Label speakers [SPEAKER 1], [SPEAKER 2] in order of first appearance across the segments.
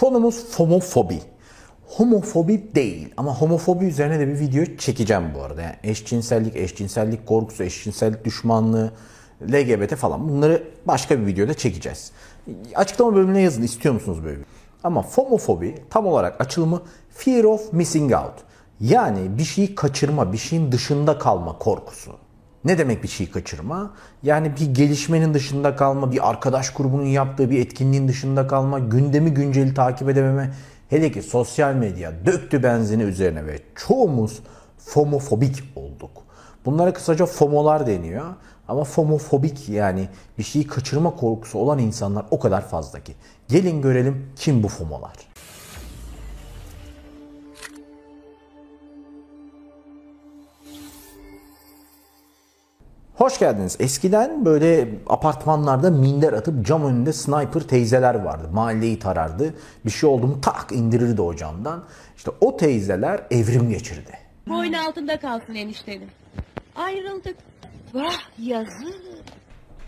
[SPEAKER 1] Konumuz fomofobi. Homofobi değil ama homofobi üzerine de bir video çekeceğim bu arada. Yani eşcinsellik, eşcinsellik korkusu, eşcinsellik düşmanlığı, LGBT falan bunları başka bir videoda çekeceğiz. Açıklama bölümüne yazın istiyor musunuz böyle bir? Ama fomofobi tam olarak açılımı fear of missing out. Yani bir şeyi kaçırma, bir şeyin dışında kalma korkusu. Ne demek bir şeyi kaçırma? Yani bir gelişmenin dışında kalma, bir arkadaş grubunun yaptığı bir etkinliğin dışında kalma, gündemi günceli takip edememe. Hele ki sosyal medya döktü benzini üzerine ve çoğumuz fomofobik olduk. Bunlara kısaca FOMO'lar deniyor. Ama fomofobik yani bir şeyi kaçırma korkusu olan insanlar o kadar fazla ki. Gelin görelim kim bu FOMO'lar. Hoş geldiniz. Eskiden böyle apartmanlarda minder atıp cam önünde sniper teyzeler vardı. Mahalleyi tarardı. Bir şey oldu mu tak indirirdi o camdan. İşte o teyzeler evrim geçirdi.
[SPEAKER 2] Boyun altında kalsın eniştenin. Ayrıldık. Vah yazık.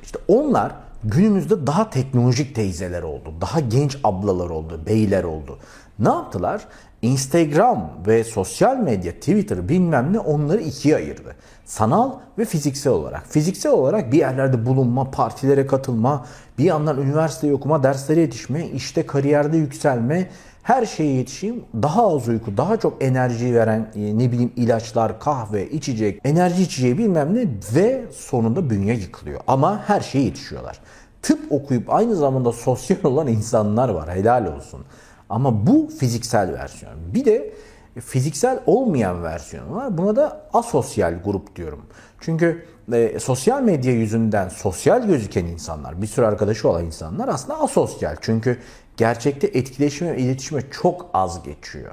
[SPEAKER 1] İşte onlar günümüzde daha teknolojik teyzeler oldu. Daha genç ablalar oldu, beyler oldu. Ne yaptılar? Instagram ve sosyal medya, Twitter bilmem ne onları ikiye ayırdı. Sanal ve fiziksel olarak. Fiziksel olarak bir yerlerde bulunma, partilere katılma, bir yandan üniversite okuma, derslere yetişme, işte kariyerde yükselme, her şeye yetişeyim. Daha az uyku, daha çok enerji veren e, ne bileyim ilaçlar, kahve, içecek, enerji içeceği bilmem ne ve sonunda bünye yıkılıyor. Ama her şeye yetişiyorlar. Tıp okuyup aynı zamanda sosyal olan insanlar var. Helal olsun. Ama bu fiziksel versiyon. Bir de fiziksel olmayan versiyon var. Buna da asosyal grup diyorum. Çünkü e, sosyal medya yüzünden sosyal gözüken insanlar, bir sürü arkadaşı olan insanlar aslında asosyal. Çünkü gerçekte etkileşime iletişime çok az geçiyor.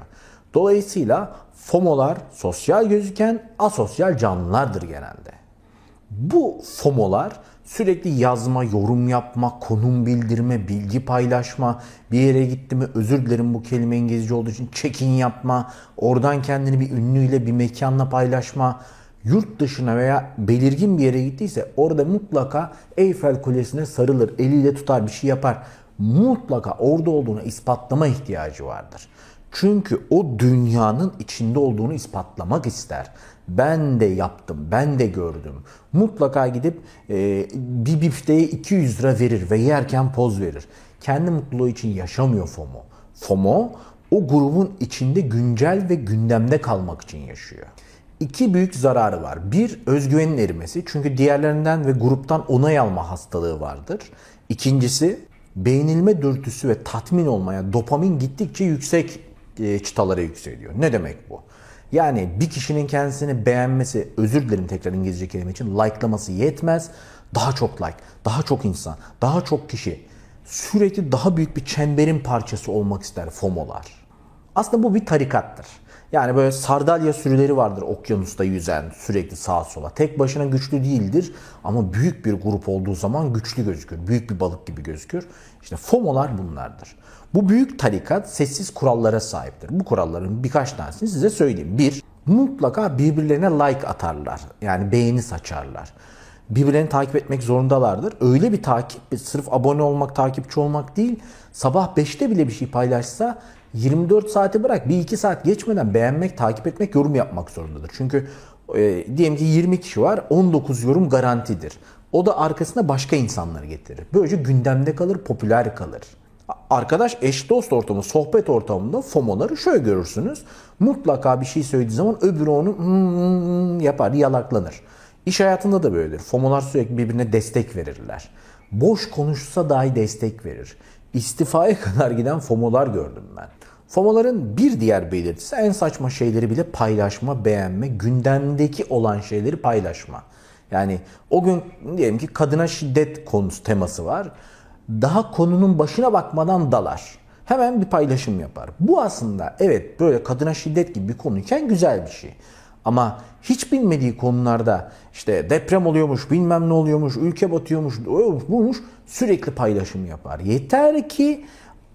[SPEAKER 1] Dolayısıyla FOMO'lar sosyal gözüken asosyal canlılardır genelde. Bu FOMO'lar sürekli yazma, yorum yapma, konum bildirme, bilgi paylaşma, bir yere gitti mi özür dilerim bu kelime İngilizce olduğu için check-in yapma, oradan kendini bir ünlüyle bir mekanla paylaşma, yurt dışına veya belirgin bir yere gittiyse orada mutlaka Eyfel Kulesi'ne sarılır, eliyle tutar bir şey yapar. Mutlaka orada olduğunu ispatlama ihtiyacı vardır. Çünkü o dünyanın içinde olduğunu ispatlamak ister. Ben de yaptım, ben de gördüm. Mutlaka gidip e, bir bifteye 200 lira verir ve yerken poz verir. Kendi mutluluğu için yaşamıyor FOMO. FOMO o grubun içinde güncel ve gündemde kalmak için yaşıyor. İki büyük zararı var. Bir, özgüvenin erimesi. Çünkü diğerlerinden ve gruptan onay alma hastalığı vardır. İkincisi, beğenilme dürtüsü ve tatmin olmaya dopamin gittikçe yüksek çıtalara yükseliyor. Ne demek bu? Yani bir kişinin kendisini beğenmesi, özür dilerim tekrar İngilizce kelime için, likelaması yetmez. Daha çok like, daha çok insan, daha çok kişi sürekli daha büyük bir çemberin parçası olmak ister FOMO'lar. Aslında bu bir tarikattır. Yani böyle sardalya sürüleri vardır okyanusta yüzen sürekli sağa sola. Tek başına güçlü değildir ama büyük bir grup olduğu zaman güçlü gözükür. Büyük bir balık gibi gözükür. İşte FOMO'lar bunlardır. Bu büyük tarikat sessiz kurallara sahiptir. Bu kuralların birkaç tanesini size söyleyeyim. Bir, mutlaka birbirlerine like atarlar. Yani beğeni saçarlar. Birbirlerini takip etmek zorundalardır. Öyle bir takip, sırf abone olmak, takipçi olmak değil. Sabah 5'te bile bir şey paylaşsa 24 saati bırak bir 2 saat geçmeden beğenmek, takip etmek, yorum yapmak zorundadır. Çünkü e, diyelim ki 20 kişi var 19 yorum garantidir. O da arkasında başka insanları getirir. Böylece gündemde kalır, popüler kalır. Arkadaş eş dost ortamı, sohbet ortamında FOMO'ları şöyle görürsünüz. Mutlaka bir şey söylediği zaman öbürü onu hmm yapar, yalaklanır. İş hayatında da böyledir. FOMO'lar sürekli birbirine destek verirler. Boş konuşsa dahi destek verir. İstifaya kadar giden FOMO'lar gördüm ben. FOMO'ların bir diğer belirtisi en saçma şeyleri bile paylaşma, beğenme, gündemdeki olan şeyleri paylaşma. Yani o gün diyelim ki kadına şiddet konusu teması var. Daha konunun başına bakmadan dalar. Hemen bir paylaşım yapar. Bu aslında evet böyle kadına şiddet gibi bir konuyken güzel bir şey. Ama hiç bilmediği konularda işte deprem oluyormuş, bilmem ne oluyormuş, ülke batıyormuş, bulmuş sürekli paylaşım yapar. Yeter ki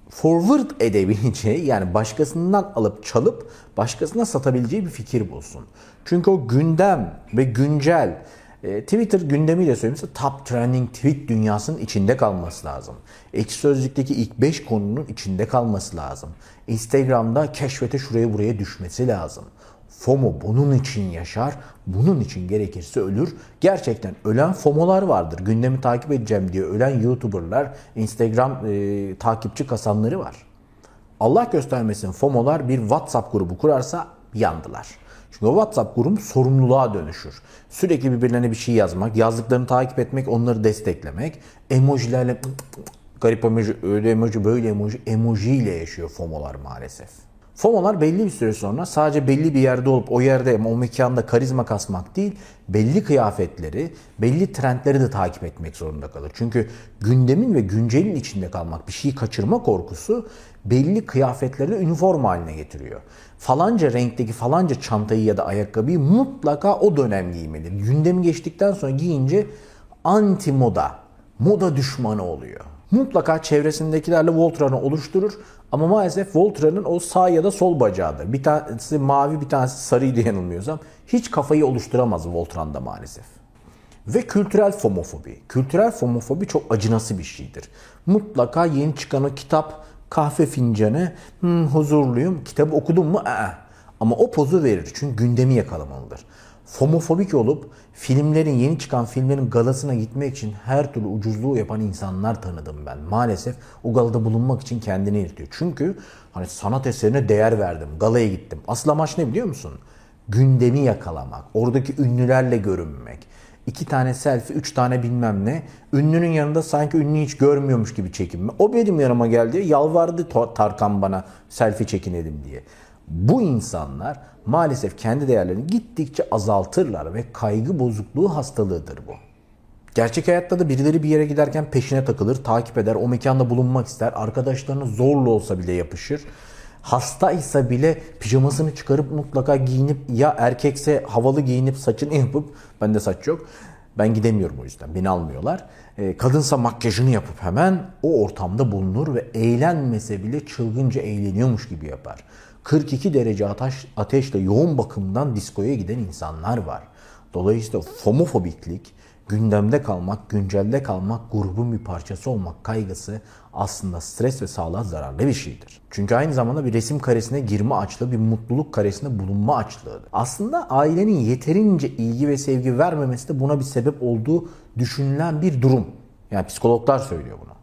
[SPEAKER 1] forward edebileceği yani başkasından alıp çalıp başkasına satabileceği bir fikir bulsun. Çünkü o gündem ve güncel E, Twitter gündemiyle söyleyeyim top trending tweet dünyasının içinde kalması lazım. Ekşi Sözlük'teki ilk 5 konunun içinde kalması lazım. Instagram'da keşfete şuraya buraya düşmesi lazım. FOMO bunun için yaşar, bunun için gerekirse ölür. Gerçekten ölen FOMO'lar vardır. Gündemi takip edeceğim diye ölen YouTuber'lar, Instagram e, takipçi kasanları var. Allah göstermesin FOMO'lar bir WhatsApp grubu kurarsa yandılar. Çünkü o WhatsApp grubu sorumluluğa dönüşür. Sürekli birbirlerine bir şey yazmak, yazdıklarını takip etmek, onları desteklemek, emojilerle garip emoji, öyle emoji, böyle emoji, emojiyle yaşıyor FOMO'lar maalesef. FOMO'lar belli bir süre sonra sadece belli bir yerde olup o yerde o mekanda karizma kasmak değil, belli kıyafetleri, belli trendleri de takip etmek zorunda kalır. Çünkü gündemin ve güncelin içinde kalmak, bir şeyi kaçırma korkusu belli kıyafetleri de üniforma haline getiriyor. Falanca renkteki falanca çantayı ya da ayakkabıyı mutlaka o dönem giymeli. Gündemi geçtikten sonra giyince anti moda, moda düşmanı oluyor. Mutlaka çevresindekilerle Voltran'ı oluşturur ama maalesef Voltran'ın o sağ ya da sol bacağıdır. Bir tanesi mavi bir tanesi sarıydı yanılmıyorsam. Hiç kafayı oluşturamaz Voltran'da maalesef. Ve kültürel fomofobi. Kültürel fomofobi çok acınası bir şeydir. Mutlaka yeni çıkan o kitap, kahve fincanı, hmm, huzurluyum, kitabı okudum mu? Ee. Ama o pozu verir çünkü gündemi yakalamalıdır. Fomofobik olup filmlerin yeni çıkan filmlerin galasına gitmek için her türlü ucuzluğu yapan insanlar tanıdım ben. Maalesef o galada bulunmak için kendini yırtıyor. Çünkü hani sanat eserine değer verdim. Galaya gittim. Asıl amaç ne biliyor musun? Gündemi yakalamak. Oradaki ünlülerle görünmek. İki tane selfie, üç tane bilmem ne. Ünlünün yanında sanki ünlü hiç görmüyormuş gibi çekinme. O benim yanıma geldi. Yalvardı Tarkan bana selfie çekinelim diye. Bu insanlar maalesef kendi değerlerini gittikçe azaltırlar ve kaygı bozukluğu hastalığıdır bu. Gerçek hayatta da birileri bir yere giderken peşine takılır, takip eder, o mekanda bulunmak ister, arkadaşlarına zorla olsa bile yapışır. Hastaysa bile pijamasını çıkarıp mutlaka giyinip ya erkekse havalı giyinip saçını yapıp, bende saç yok, ben gidemiyorum o yüzden beni almıyorlar. E, kadınsa makyajını yapıp hemen o ortamda bulunur ve eğlenmese bile çılgınca eğleniyormuş gibi yapar. 42 derece ateş, ateşle yoğun bakımdan diskoya giden insanlar var. Dolayısıyla fomofobiklik, gündemde kalmak, güncelde kalmak, grubun bir parçası olmak kaygısı aslında stres ve sağlığa zararlı bir şeydir. Çünkü aynı zamanda bir resim karesine girme açlığı, bir mutluluk karesine bulunma açlığıdır. Aslında ailenin yeterince ilgi ve sevgi vermemesi de buna bir sebep olduğu düşünülen bir durum. Yani psikologlar söylüyor bunu.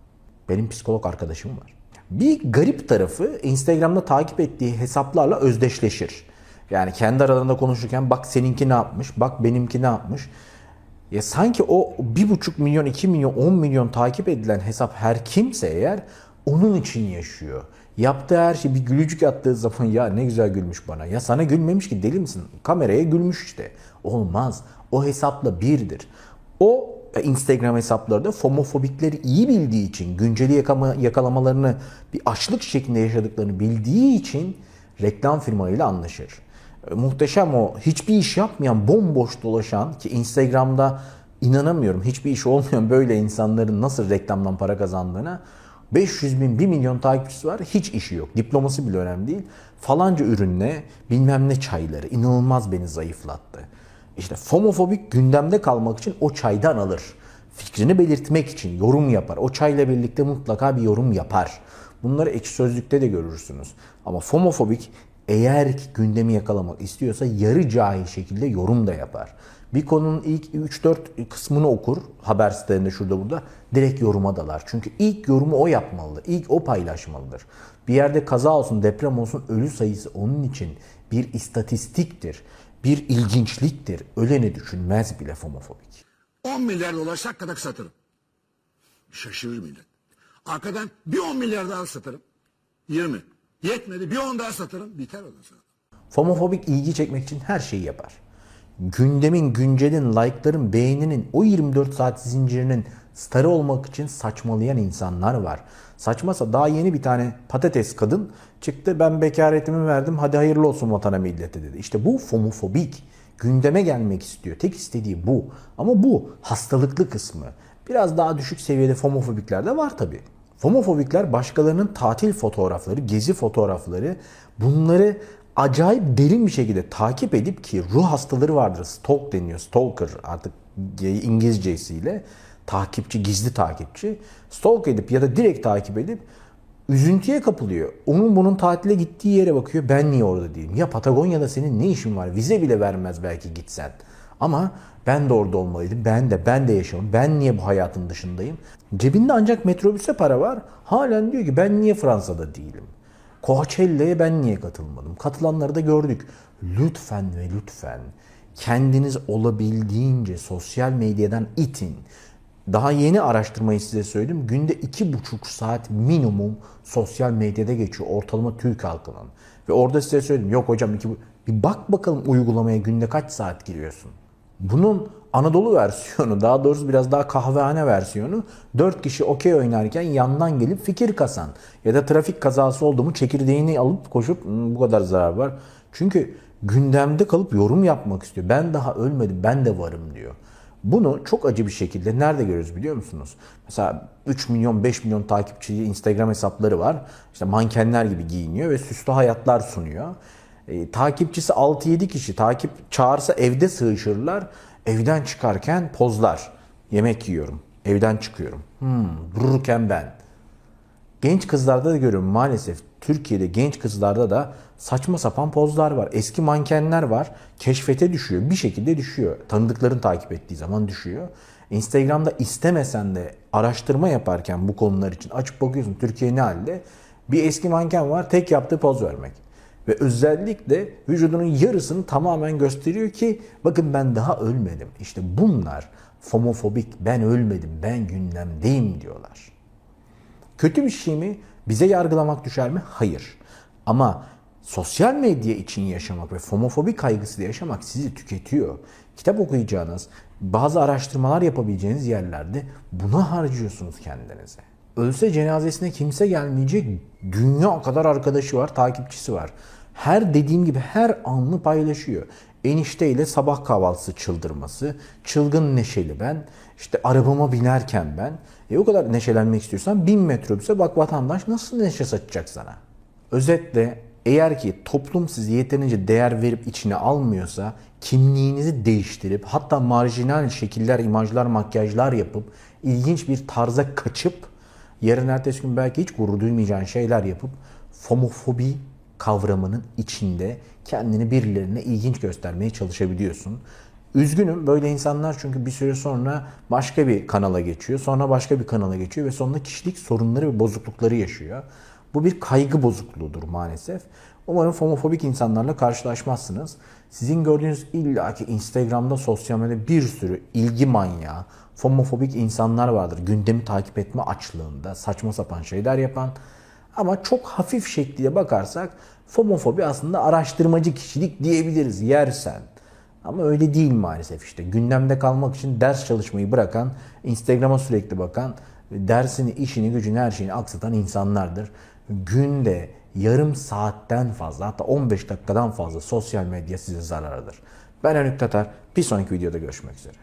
[SPEAKER 1] Benim psikolog arkadaşım var. Bir garip tarafı Instagram'da takip ettiği hesaplarla özdeşleşir. Yani kendi aralarında konuşurken bak seninki ne yapmış, bak benimki ne yapmış. Ya sanki o 1,5 milyon, 2 milyon, 10 milyon takip edilen hesap her kimse eğer onun için yaşıyor. Yaptığı her şey bir gülücük attığı zaman ya ne güzel gülmüş bana. Ya sana gülmemiş ki deli misin? Kameraya gülmüş işte. Olmaz. O hesapla birdir. O e, Instagram hesapları da fomofobikleri iyi bildiği için, günceli yakama, yakalamalarını bir açlık şeklinde yaşadıklarını bildiği için reklam firmalarıyla anlaşır. E, muhteşem o hiçbir iş yapmayan, bomboş dolaşan ki Instagram'da inanamıyorum hiçbir iş olmayan böyle insanların nasıl reklamdan para kazandığına 500 bin, 1 milyon takipçisi var. Hiç işi yok. Diploması bile önemli değil. Falanca ürünle bilmem ne çayları inanılmaz beni zayıflattı. İşte fomofobik gündemde kalmak için o çaydan alır. Fikrini belirtmek için yorum yapar. O çayla birlikte mutlaka bir yorum yapar. Bunları ekşi sözlükte de görürsünüz. Ama fomofobik eğer ki gündemi yakalamak istiyorsa yarı cahil şekilde yorum da yapar. Bir konunun ilk 3-4 kısmını okur haber sitelerinde şurada burada direkt yoruma dalar. Çünkü ilk yorumu o yapmalı. ilk o paylaşmalıdır. Bir yerde kaza olsun, deprem olsun ölü sayısı onun için bir istatistiktir bir ilginçliktir. Öleni düşünmez bile fomofobik.
[SPEAKER 3] 10 milyar dolar şakkadak satırım. Şaşırır millet. Arkadan bir 10 milyar daha satırım. 20. Yetmedi bir 10 daha satırım. Biter o sonra.
[SPEAKER 1] Fomofobik ilgi çekmek için her şeyi yapar. Gündemin, güncelin, like'ların, beğeninin, o 24 saat zincirinin starı olmak için saçmalayan insanlar var. Saçmasa daha yeni bir tane patates kadın çıktı ben bekaretimi verdim hadi hayırlı olsun vatana millete dedi. İşte bu fomofobik gündeme gelmek istiyor. Tek istediği bu. Ama bu hastalıklı kısmı. Biraz daha düşük seviyede fomofobikler de var tabi. Fomofobikler başkalarının tatil fotoğrafları, gezi fotoğrafları bunları acayip derin bir şekilde takip edip ki ruh hastaları vardır. Stalk deniyor. Stalker artık İngilizcesiyle takipçi, gizli takipçi. Stalk edip ya da direkt takip edip üzüntüye kapılıyor. Onun bunun tatile gittiği yere bakıyor. Ben niye orada değilim? Ya Patagonya'da senin ne işin var? Vize bile vermez belki gitsen. Ama ben de orada olmalıydım. Ben de, ben de yaşamam. Ben niye bu hayatın dışındayım? Cebinde ancak metrobüse para var. Halen diyor ki ben niye Fransa'da değilim? Coachella'ya ben niye katılmadım? Katılanları da gördük. Lütfen ve lütfen kendiniz olabildiğince sosyal medyadan itin. Daha yeni araştırmayı size söyledim. Günde iki buçuk saat minimum sosyal medyada geçiyor ortalama Türk halkının. Ve orada size söyledim. Yok hocam iki bir bak bakalım uygulamaya günde kaç saat giriyorsun. Bunun Anadolu versiyonu, daha doğrusu biraz daha kahvehane versiyonu 4 kişi okey oynarken yandan gelip fikir kasan ya da trafik kazası oldu mu çekirdeğini alıp koşup "Hmm, bu kadar zarar var. Çünkü gündemde kalıp yorum yapmak istiyor. Ben daha ölmedim, ben de varım diyor. Bunu çok acı bir şekilde nerede görüyoruz biliyor musunuz? Mesela 3 milyon 5 milyon takipçili Instagram hesapları var. İşte mankenler gibi giyiniyor ve süslü hayatlar sunuyor. E, takipçisi 6-7 kişi takip çağırsa evde sığışırlar. Evden çıkarken pozlar. Yemek yiyorum. Evden çıkıyorum. Hmm, dururken ben. Genç kızlarda da görüyorum maalesef. Türkiye'de genç kızlarda da saçma sapan pozlar var. Eski mankenler var. Keşfete düşüyor. Bir şekilde düşüyor. Tanıdıkların takip ettiği zaman düşüyor. Instagram'da istemesen de araştırma yaparken bu konular için açıp bakıyorsun Türkiye ne halde. Bir eski manken var. Tek yaptığı poz vermek. Ve özellikle vücudunun yarısını tamamen gösteriyor ki bakın ben daha ölmedim. İşte bunlar homofobik ben ölmedim ben gündemdeyim diyorlar. Kötü bir şey mi? Bize yargılamak düşer mi? Hayır. Ama sosyal medya için yaşamak ve homofobi kaygısıyla yaşamak sizi tüketiyor. Kitap okuyacağınız, bazı araştırmalar yapabileceğiniz yerlerde buna harcıyorsunuz kendinize. Ölse cenazesine kimse gelmeyecek. Dünya kadar arkadaşı var, takipçisi var. Her dediğim gibi her anını paylaşıyor. Enişteyle sabah kahvaltısı çıldırması, çılgın neşeli ben, işte arabama binerken ben. E o kadar neşelenmek istiyorsan bin metrobüse bak vatandaş nasıl neşe saçacak sana. Özetle eğer ki toplum sizi yeterince değer verip içine almıyorsa kimliğinizi değiştirip hatta marjinal şekiller, imajlar, makyajlar yapıp ilginç bir tarza kaçıp yarın ertesi gün belki hiç gurur duymayacağın şeyler yapıp fomofobi kavramının içinde kendini birilerine ilginç göstermeye çalışabiliyorsun. Üzgünüm böyle insanlar çünkü bir süre sonra başka bir kanala geçiyor. Sonra başka bir kanala geçiyor ve sonunda kişilik sorunları ve bozuklukları yaşıyor. Bu bir kaygı bozukluğudur maalesef. Umarım homofobik insanlarla karşılaşmazsınız. Sizin gördüğünüz illaki Instagram'da, sosyal medyada bir sürü ilgi manyağı, homofobik insanlar vardır. Gündemi takip etme açlığında saçma sapan şeyler yapan. Ama çok hafif şekliyle bakarsak homofobi aslında araştırmacı kişilik diyebiliriz yersen. Ama öyle değil maalesef işte. Gündemde kalmak için ders çalışmayı bırakan, Instagram'a sürekli bakan, dersini, işini, gücünü, her şeyini aksatan insanlardır. Günde yarım saatten fazla hatta 15 dakikadan fazla sosyal medya size zararıdır. Ben Önük Tatar. Bir sonraki videoda görüşmek üzere.